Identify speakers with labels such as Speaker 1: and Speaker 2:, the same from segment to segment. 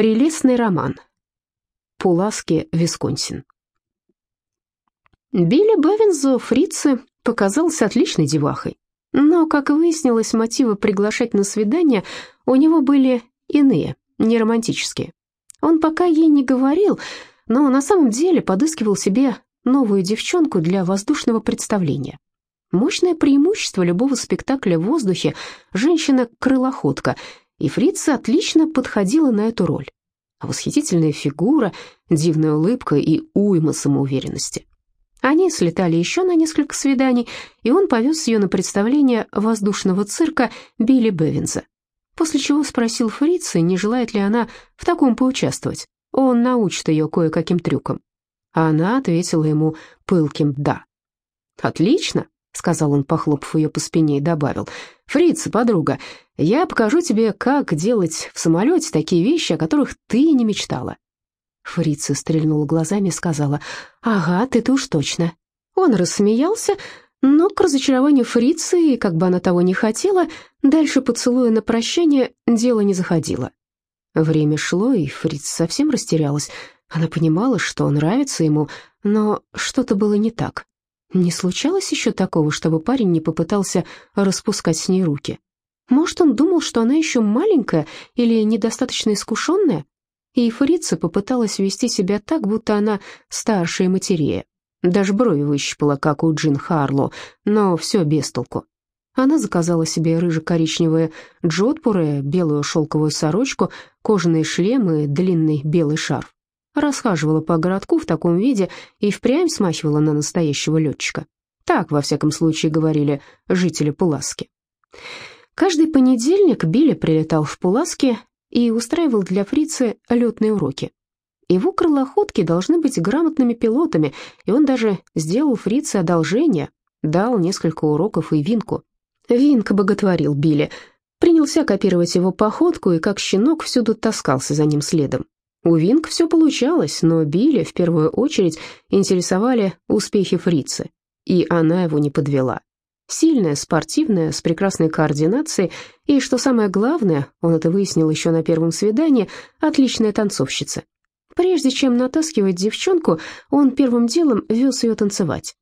Speaker 1: Прелестный роман. Пуласки, Висконсин. Билли Бевинзу фрице показался отличной девахой. Но, как выяснилось, мотивы приглашать на свидание у него были иные, не романтические. Он пока ей не говорил, но на самом деле подыскивал себе новую девчонку для воздушного представления. Мощное преимущество любого спектакля в воздухе – женщина-крылоходка, и фрица отлично подходила на эту роль. Восхитительная фигура, дивная улыбка и уйма самоуверенности. Они слетали еще на несколько свиданий, и он повез ее на представление воздушного цирка Билли Бевинса. После чего спросил фрицы, не желает ли она в таком поучаствовать. Он научит ее кое-каким трюкам. А она ответила ему пылким «да». «Отлично», — сказал он, похлопав ее по спине, и добавил. «Фрица, подруга, я покажу тебе, как делать в самолете такие вещи, о которых ты не мечтала. Фрица стрельнула глазами и сказала, «Ага, ты-то уж точно». Он рассмеялся, но к разочарованию фрицы, и как бы она того не хотела, дальше поцелуя на прощание дело не заходило. Время шло, и Фриц совсем растерялась. Она понимала, что нравится ему, но что-то было не так. Не случалось еще такого, чтобы парень не попытался распускать с ней руки. Может, он думал, что она еще маленькая или недостаточно искушенная? и фрица попыталась вести себя так, будто она старше и матерее. Даже брови выщипала, как у Джин Харло, но все без толку. Она заказала себе рыже-коричневые джотпуры, белую шелковую сорочку, кожаные шлемы, длинный белый шарф. Расхаживала по городку в таком виде и впрямь смахивала на настоящего летчика. Так, во всяком случае, говорили жители Пуласки. Каждый понедельник Билли прилетал в Пуласки и устраивал для фрицы летные уроки. Его крылоходки должны быть грамотными пилотами, и он даже сделал фрице одолжение, дал несколько уроков и Винку. Винк боготворил Билли, принялся копировать его походку и как щенок всюду таскался за ним следом. У Винк все получалось, но Билли в первую очередь интересовали успехи фрицы, и она его не подвела. Сильная, спортивная, с прекрасной координацией и, что самое главное, он это выяснил еще на первом свидании, отличная танцовщица. Прежде чем натаскивать девчонку, он первым делом вез ее танцевать.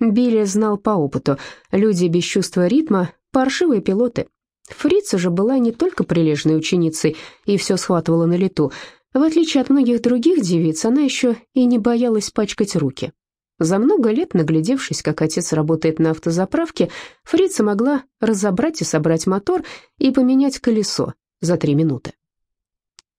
Speaker 1: Билли знал по опыту, люди без чувства ритма – паршивые пилоты. Фрица же была не только прилежной ученицей и все схватывала на лету. В отличие от многих других девиц, она еще и не боялась пачкать руки. За много лет, наглядевшись, как отец работает на автозаправке, Фрица могла разобрать и собрать мотор и поменять колесо за три минуты.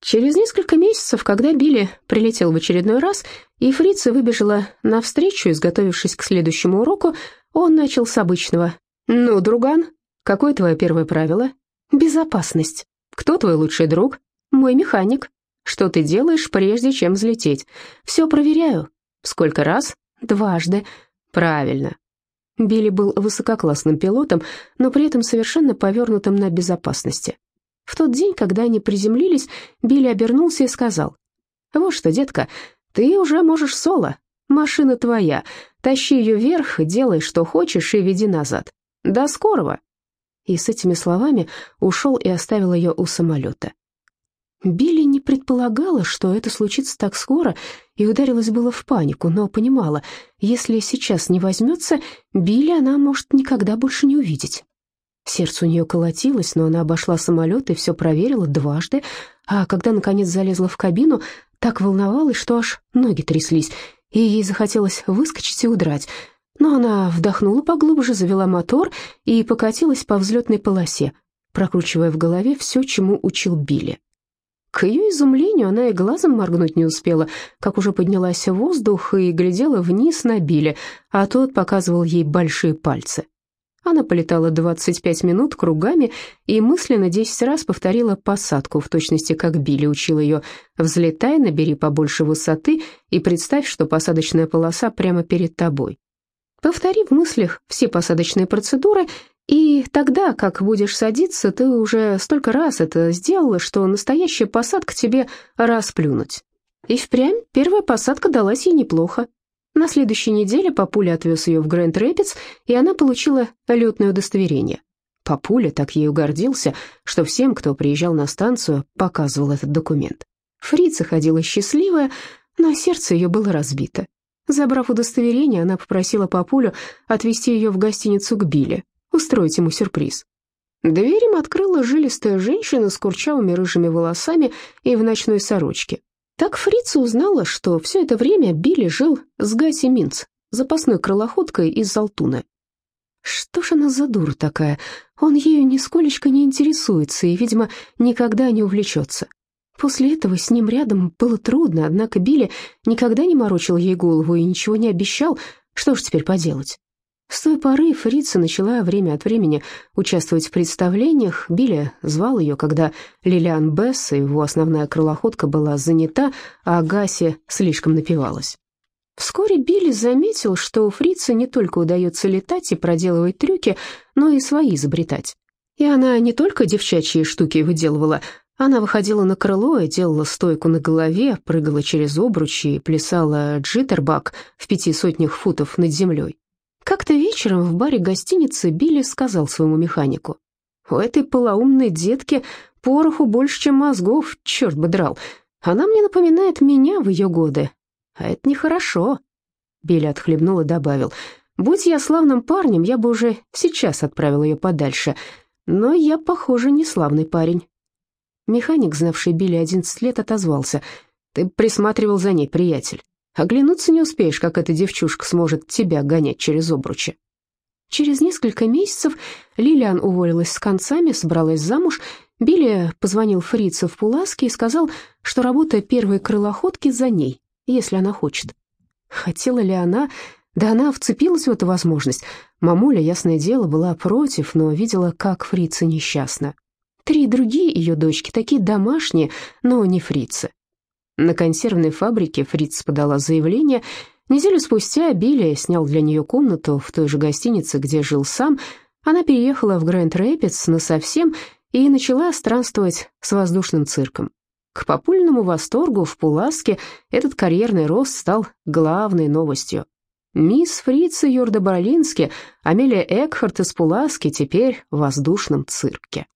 Speaker 1: Через несколько месяцев, когда Билли прилетел в очередной раз, и Фрица выбежала навстречу, изготовившись к следующему уроку, он начал с обычного. «Ну, друган, какое твое первое правило?» «Безопасность». «Кто твой лучший друг?» «Мой механик». «Что ты делаешь, прежде чем взлететь?» «Все проверяю». «Сколько раз?» Дважды. Правильно. Билли был высококлассным пилотом, но при этом совершенно повернутым на безопасности. В тот день, когда они приземлились, Билли обернулся и сказал, «Вот что, детка, ты уже можешь соло. Машина твоя. Тащи ее вверх, делай, что хочешь, и веди назад. До скорого!» И с этими словами ушел и оставил ее у самолета. Билли не предполагала, что это случится так скоро, и ударилась было в панику, но понимала, если сейчас не возьмется, Билли она может никогда больше не увидеть. Сердце у нее колотилось, но она обошла самолет и все проверила дважды, а когда, наконец, залезла в кабину, так волновалась, что аж ноги тряслись, и ей захотелось выскочить и удрать. Но она вдохнула поглубже, завела мотор и покатилась по взлетной полосе, прокручивая в голове все, чему учил Билли. К ее изумлению она и глазом моргнуть не успела, как уже поднялась в воздух и глядела вниз на Билли, а тот показывал ей большие пальцы. Она полетала 25 минут кругами и мысленно 10 раз повторила посадку, в точности как Билли учил ее «взлетай, набери побольше высоты и представь, что посадочная полоса прямо перед тобой». Повтори в мыслях все посадочные процедуры и тогда, как будешь садиться, ты уже столько раз это сделала, что настоящая посадка тебе расплюнуть. И впрямь первая посадка далась ей неплохо. На следующей неделе Папуля отвез ее в Грэнд Рэпидс, и она получила летное удостоверение. Папуля так ею гордился, что всем, кто приезжал на станцию, показывал этот документ. Фрица ходила счастливая, но сердце ее было разбито. Забрав удостоверение, она попросила папулю отвезти ее в гостиницу к Билли, устроить ему сюрприз. Дверь им открыла жилистая женщина с курчавыми рыжими волосами и в ночной сорочке. Так Фрица узнала, что все это время Билли жил с Гаси Минц, запасной крылоходкой из Залтуна. Что ж она за дура такая? Он ею нисколечко не интересуется и, видимо, никогда не увлечется. После этого с ним рядом было трудно, однако Билли никогда не морочил ей голову и ничего не обещал. Что ж теперь поделать? С той поры Фрица начала время от времени участвовать в представлениях. Билли звал ее, когда Лилиан Бесс, его основная крылоходка, была занята, а Гаси слишком напивалась. Вскоре Билли заметил, что у Фрицы не только удается летать и проделывать трюки, но и свои изобретать. И она не только девчачьи штуки выделывала, она выходила на крыло и делала стойку на голове, прыгала через обручи и плясала джиттербак в пяти сотнях футов над землей. Как-то вечером в баре гостиницы Билли сказал своему механику, «У этой полоумной детки пороху больше, чем мозгов, черт бы драл. Она мне напоминает меня в ее годы, а это нехорошо». Билли отхлебнул и добавил, «Будь я славным парнем, я бы уже сейчас отправил ее подальше, но я, похоже, не славный парень». Механик, знавший Билли одиннадцать лет, отозвался, «Ты присматривал за ней, приятель. Оглянуться не успеешь, как эта девчушка сможет тебя гонять через обручи». Через несколько месяцев Лилиан уволилась с концами, собралась замуж. Билли позвонил Фрице в Пуласке и сказал, что работа первой крылоходки за ней, если она хочет. Хотела ли она? Да она вцепилась в эту возможность. Мамуля, ясное дело, была против, но видела, как фрица несчастна. Три другие ее дочки, такие домашние, но не фрицы. На консервной фабрике Фриц подала заявление. Неделю спустя Билли снял для нее комнату в той же гостинице, где жил сам. Она переехала в Грэнд Рэпидс насовсем и начала странствовать с воздушным цирком. К попульному восторгу в Пуласке этот карьерный рост стал главной новостью. Мисс Фрица Юрда Боролински, Амелия Экхарт из Пуласки теперь в воздушном цирке.